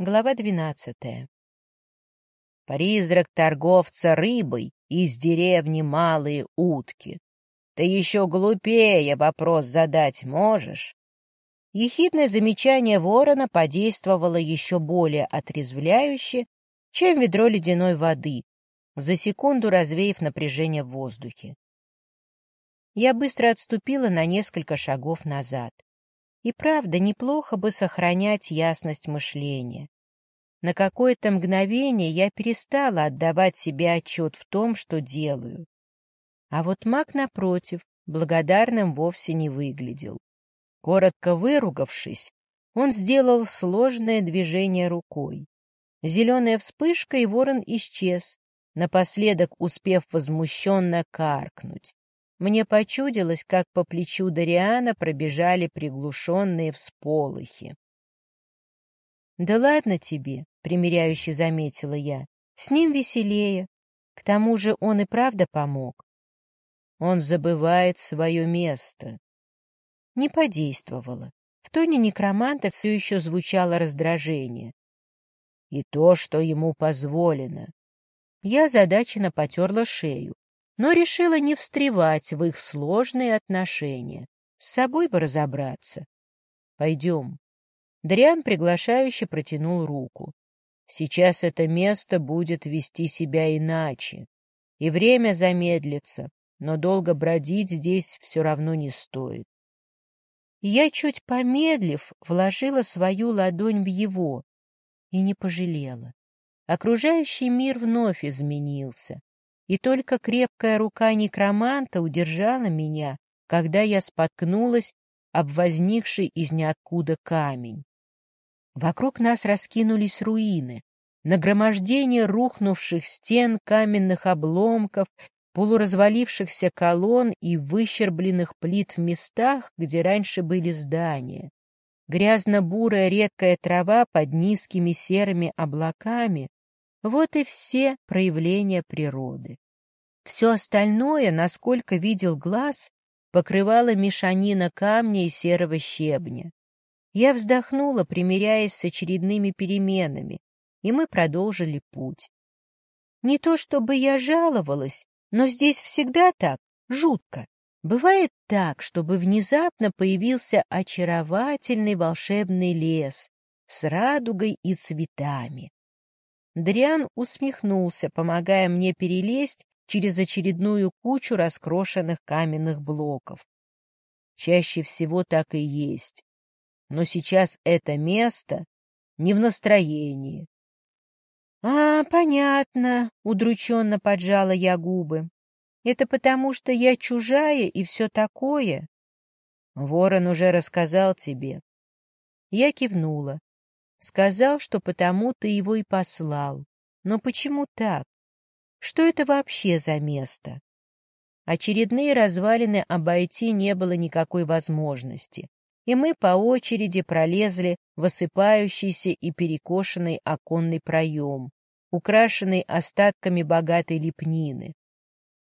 Глава двенадцатая. Призрак торговца рыбой из деревни Малые Утки. Ты еще глупее вопрос задать можешь? Ехидное замечание ворона подействовало еще более отрезвляюще, чем ведро ледяной воды, за секунду развеяв напряжение в воздухе. Я быстро отступила на несколько шагов назад. И правда, неплохо бы сохранять ясность мышления. На какое-то мгновение я перестала отдавать себе отчет в том, что делаю. А вот маг, напротив, благодарным вовсе не выглядел. Коротко выругавшись, он сделал сложное движение рукой. Зеленая вспышка, и ворон исчез, напоследок успев возмущенно каркнуть. Мне почудилось, как по плечу Дариана пробежали приглушенные всполохи. «Да ладно тебе», — примиряюще заметила я, — «с ним веселее. К тому же он и правда помог». Он забывает свое место. Не подействовало. В тоне некроманта все еще звучало раздражение. И то, что ему позволено. Я задаченно потерла шею но решила не встревать в их сложные отношения. С собой бы разобраться. Пойдем. Дриан приглашающе протянул руку. Сейчас это место будет вести себя иначе. И время замедлится, но долго бродить здесь все равно не стоит. Я, чуть помедлив, вложила свою ладонь в его и не пожалела. Окружающий мир вновь изменился и только крепкая рука некроманта удержала меня, когда я споткнулась об возникший из ниоткуда камень. Вокруг нас раскинулись руины, нагромождение рухнувших стен, каменных обломков, полуразвалившихся колонн и выщербленных плит в местах, где раньше были здания. Грязно-бурая редкая трава под низкими серыми облаками вот и все проявления природы. Все остальное, насколько видел глаз, покрывала мешанина камня и серого щебня. Я вздохнула, примиряясь с очередными переменами, и мы продолжили путь. Не то чтобы я жаловалась, но здесь всегда так, жутко. Бывает так, чтобы внезапно появился очаровательный волшебный лес с радугой и цветами. Дриан усмехнулся, помогая мне перелезть через очередную кучу раскрошенных каменных блоков. Чаще всего так и есть. Но сейчас это место не в настроении. — А, понятно, — удрученно поджала я губы. — Это потому, что я чужая и все такое? Ворон уже рассказал тебе. Я кивнула. Сказал, что потому ты его и послал. Но почему так? Что это вообще за место? Очередные развалины обойти не было никакой возможности, и мы по очереди пролезли в осыпающийся и перекошенный оконный проем, украшенный остатками богатой лепнины.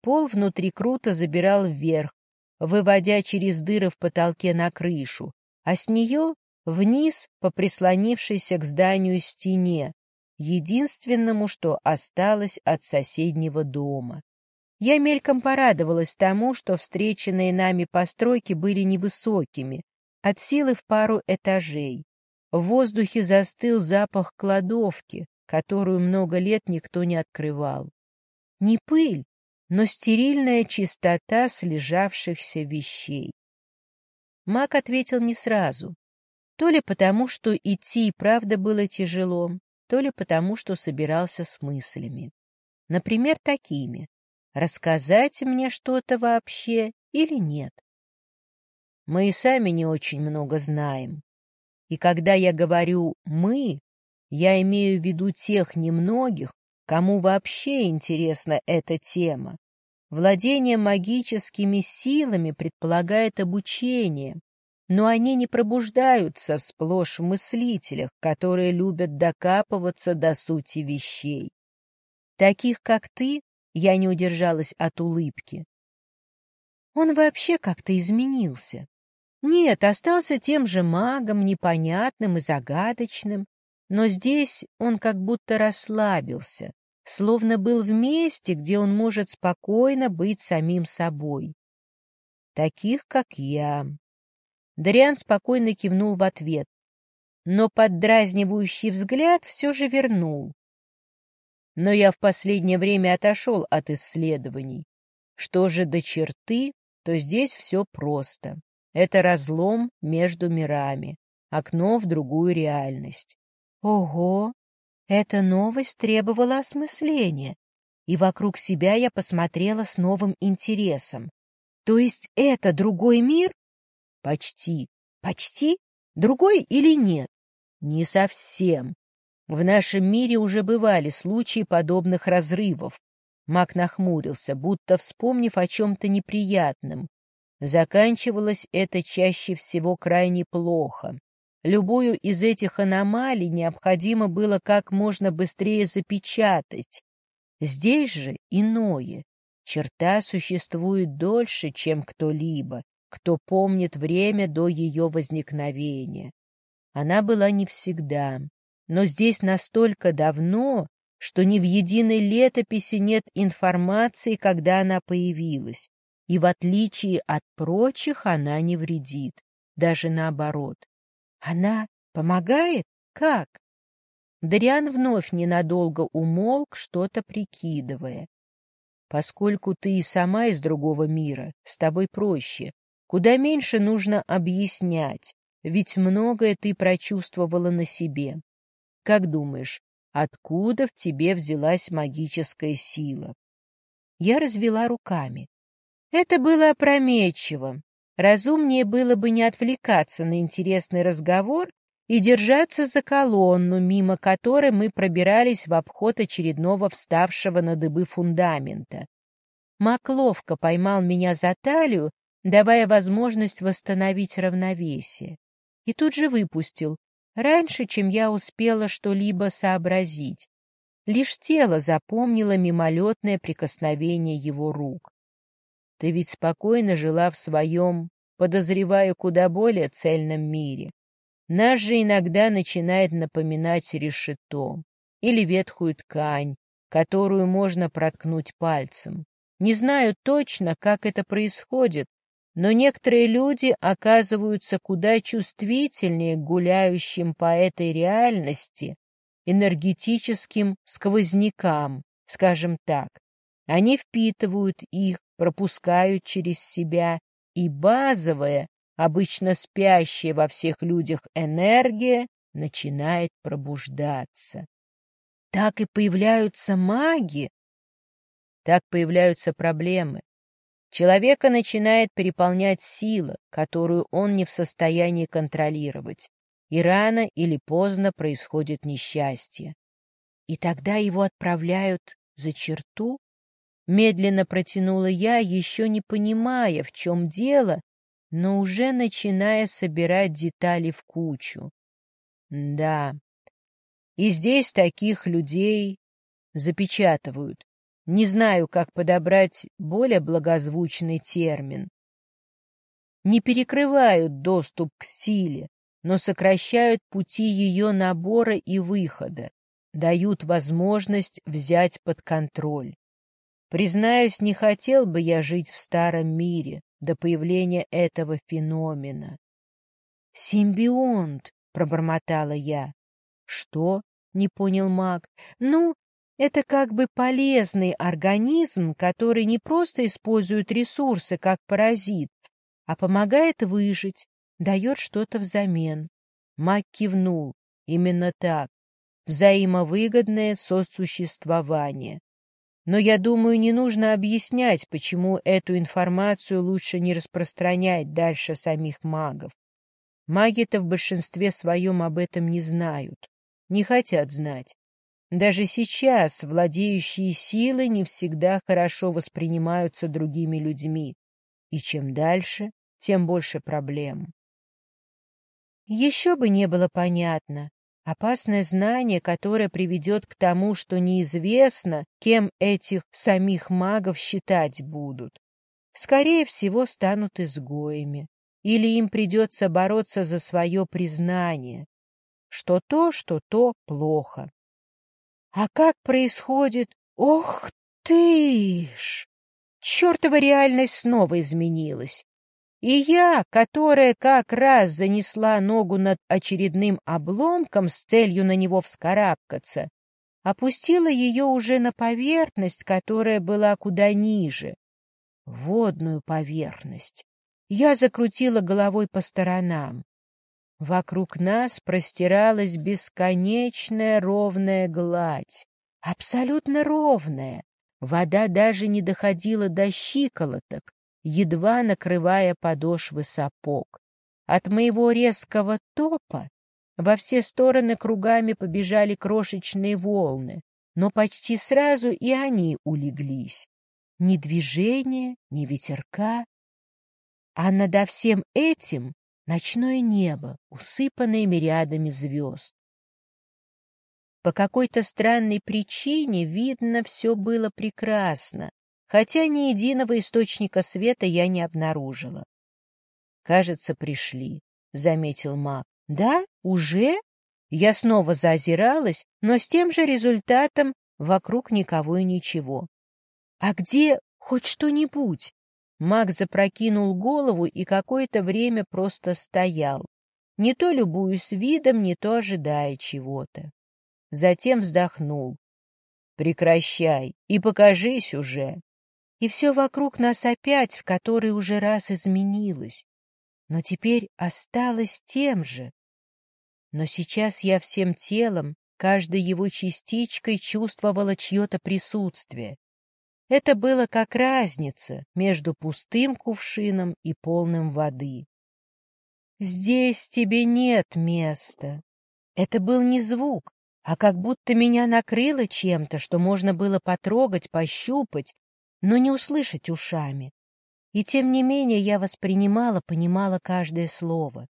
Пол внутри круто забирал вверх, выводя через дыры в потолке на крышу, а с нее вниз по прислонившейся к зданию стене, единственному, что осталось от соседнего дома. Я мельком порадовалась тому, что встреченные нами постройки были невысокими, от силы в пару этажей. В воздухе застыл запах кладовки, которую много лет никто не открывал. Не пыль, но стерильная чистота слежавшихся вещей. Мак ответил не сразу. То ли потому, что идти и правда было тяжело, то ли потому, что собирался с мыслями. Например, такими. Рассказать мне что-то вообще или нет? Мы и сами не очень много знаем. И когда я говорю «мы», я имею в виду тех немногих, кому вообще интересна эта тема. Владение магическими силами предполагает обучение, но они не пробуждаются сплошь в мыслителях, которые любят докапываться до сути вещей. Таких, как ты, я не удержалась от улыбки. Он вообще как-то изменился. Нет, остался тем же магом, непонятным и загадочным, но здесь он как будто расслабился, словно был в месте, где он может спокойно быть самим собой. Таких, как я. Дариан спокойно кивнул в ответ, но поддразнивающий взгляд все же вернул. Но я в последнее время отошел от исследований. Что же до черты, то здесь все просто. Это разлом между мирами, окно в другую реальность. Ого! Эта новость требовала осмысления, и вокруг себя я посмотрела с новым интересом. То есть это другой мир? Почти. Почти? Другой или нет? Не совсем. В нашем мире уже бывали случаи подобных разрывов. Мак нахмурился, будто вспомнив о чем-то неприятном. Заканчивалось это чаще всего крайне плохо. Любую из этих аномалий необходимо было как можно быстрее запечатать. Здесь же иное. Черта существует дольше, чем кто-либо, кто помнит время до ее возникновения. Она была не всегда, но здесь настолько давно, что ни в единой летописи нет информации, когда она появилась, и в отличие от прочих она не вредит, даже наоборот. Она помогает? Как? Дариан вновь ненадолго умолк, что-то прикидывая. Поскольку ты и сама из другого мира, с тобой проще. Куда меньше нужно объяснять, ведь многое ты прочувствовала на себе. Как думаешь, откуда в тебе взялась магическая сила? Я развела руками. Это было опрометчиво, Разумнее было бы не отвлекаться на интересный разговор и держаться за колонну, мимо которой мы пробирались в обход очередного вставшего на дыбы фундамента. Мак ловко поймал меня за талию, давая возможность восстановить равновесие, и тут же выпустил, раньше, чем я успела что-либо сообразить. Лишь тело запомнило мимолетное прикосновение его рук. Ты ведь спокойно жила в своем, подозреваю, куда более цельном мире. Нас же иногда начинает напоминать решето или ветхую ткань, которую можно проткнуть пальцем. Не знаю точно, как это происходит, но некоторые люди оказываются куда чувствительнее гуляющим по этой реальности энергетическим сквознякам, скажем так. Они впитывают их, пропускают через себя, и базовая, обычно спящая во всех людях энергия начинает пробуждаться. Так и появляются маги. Так появляются проблемы. Человека начинает переполнять сила, которую он не в состоянии контролировать, и рано или поздно происходит несчастье. И тогда его отправляют за черту? Медленно протянула я, еще не понимая, в чем дело, но уже начиная собирать детали в кучу. Да, и здесь таких людей запечатывают. Не знаю, как подобрать более благозвучный термин. Не перекрывают доступ к силе, но сокращают пути ее набора и выхода, дают возможность взять под контроль. Признаюсь, не хотел бы я жить в старом мире до появления этого феномена. «Симбионт!» — пробормотала я. «Что?» — не понял маг. «Ну, это как бы полезный организм, который не просто использует ресурсы как паразит, а помогает выжить, дает что-то взамен». Маг кивнул. «Именно так. Взаимовыгодное сосуществование. Но я думаю, не нужно объяснять, почему эту информацию лучше не распространять дальше самих магов. Маги-то в большинстве своем об этом не знают, не хотят знать. Даже сейчас владеющие силой не всегда хорошо воспринимаются другими людьми, и чем дальше, тем больше проблем. Еще бы не было понятно, Опасное знание, которое приведет к тому, что неизвестно, кем этих самих магов считать будут. Скорее всего, станут изгоями. Или им придется бороться за свое признание. что то, что то плохо. А как происходит... Ох ты ж! Чертова реальность снова изменилась. И я, которая как раз занесла ногу над очередным обломком с целью на него вскарабкаться, опустила ее уже на поверхность, которая была куда ниже. Водную поверхность. Я закрутила головой по сторонам. Вокруг нас простиралась бесконечная ровная гладь. Абсолютно ровная. Вода даже не доходила до щиколоток, едва накрывая подошвы сапог. От моего резкого топа во все стороны кругами побежали крошечные волны, но почти сразу и они улеглись. Ни движения, ни ветерка. А надо всем этим ночное небо, усыпанное мириадами звезд. По какой-то странной причине, видно, все было прекрасно, хотя ни единого источника света я не обнаружила. «Кажется, пришли», — заметил маг. «Да? Уже?» Я снова заозиралась, но с тем же результатом вокруг никого и ничего. «А где хоть что-нибудь?» Маг запрокинул голову и какое-то время просто стоял, не то любуясь видом, не то ожидая чего-то. Затем вздохнул. «Прекращай и покажись уже!» И все вокруг нас опять в который уже раз изменилось, но теперь осталось тем же. Но сейчас я всем телом, каждой его частичкой чувствовала чье-то присутствие, это было как разница между пустым кувшином и полным воды. «Здесь тебе нет места». Это был не звук, а как будто меня накрыло чем-то, что можно было потрогать, пощупать, но не услышать ушами. И тем не менее я воспринимала, понимала каждое слово.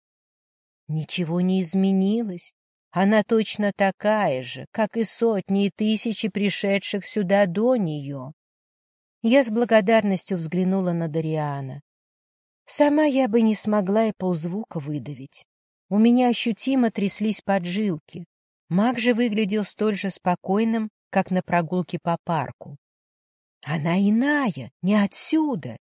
Ничего не изменилось. Она точно такая же, как и сотни и тысячи пришедших сюда до нее. Я с благодарностью взглянула на Дариана. Сама я бы не смогла и ползвука выдавить. У меня ощутимо тряслись поджилки. Маг же выглядел столь же спокойным, как на прогулке по парку. Она иная, не отсюда.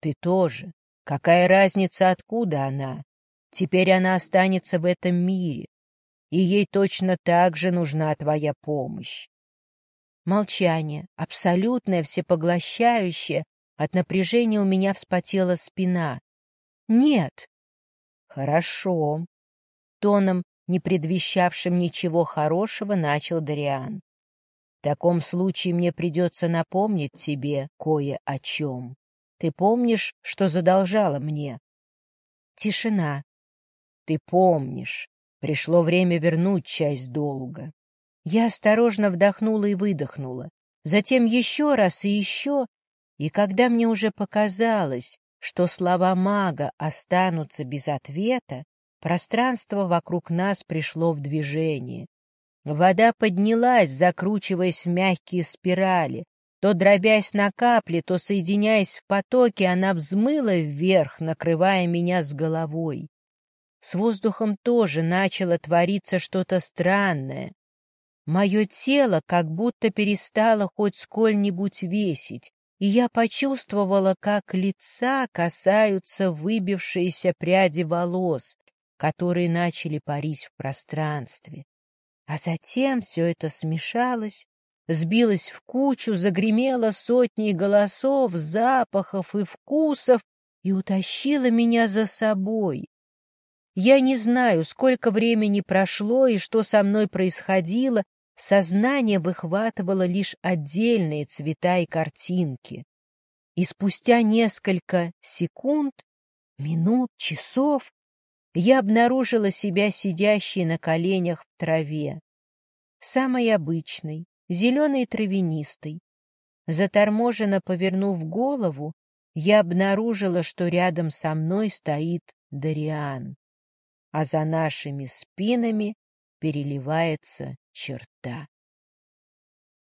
Ты тоже. Какая разница, откуда она? Теперь она останется в этом мире, и ей точно так же нужна твоя помощь. Молчание, абсолютное, всепоглощающее. От напряжения у меня вспотела спина. Нет. Хорошо. Тоном, не предвещавшим ничего хорошего, начал Дариан. В таком случае мне придется напомнить тебе кое о чем. Ты помнишь, что задолжала мне? Тишина. Ты помнишь. Пришло время вернуть часть долга. Я осторожно вдохнула и выдохнула, затем еще раз и еще, и когда мне уже показалось, что слова мага останутся без ответа, пространство вокруг нас пришло в движение. Вода поднялась, закручиваясь в мягкие спирали, то дробясь на капли, то соединяясь в потоке, она взмыла вверх, накрывая меня с головой. С воздухом тоже начало твориться что-то странное, Мое тело как будто перестало хоть сколь-нибудь весить, и я почувствовала, как лица касаются выбившиеся пряди волос, которые начали парить в пространстве. А затем все это смешалось, сбилось в кучу, загремело сотней голосов, запахов и вкусов и утащило меня за собой. Я не знаю, сколько времени прошло и что со мной происходило, Сознание выхватывало лишь отдельные цвета и картинки. И спустя несколько секунд, минут, часов я обнаружила себя сидящей на коленях в траве. Самой обычной, зеленой и травянистой. Заторможенно повернув голову, я обнаружила, что рядом со мной стоит Дариан, а за нашими спинами переливается черта.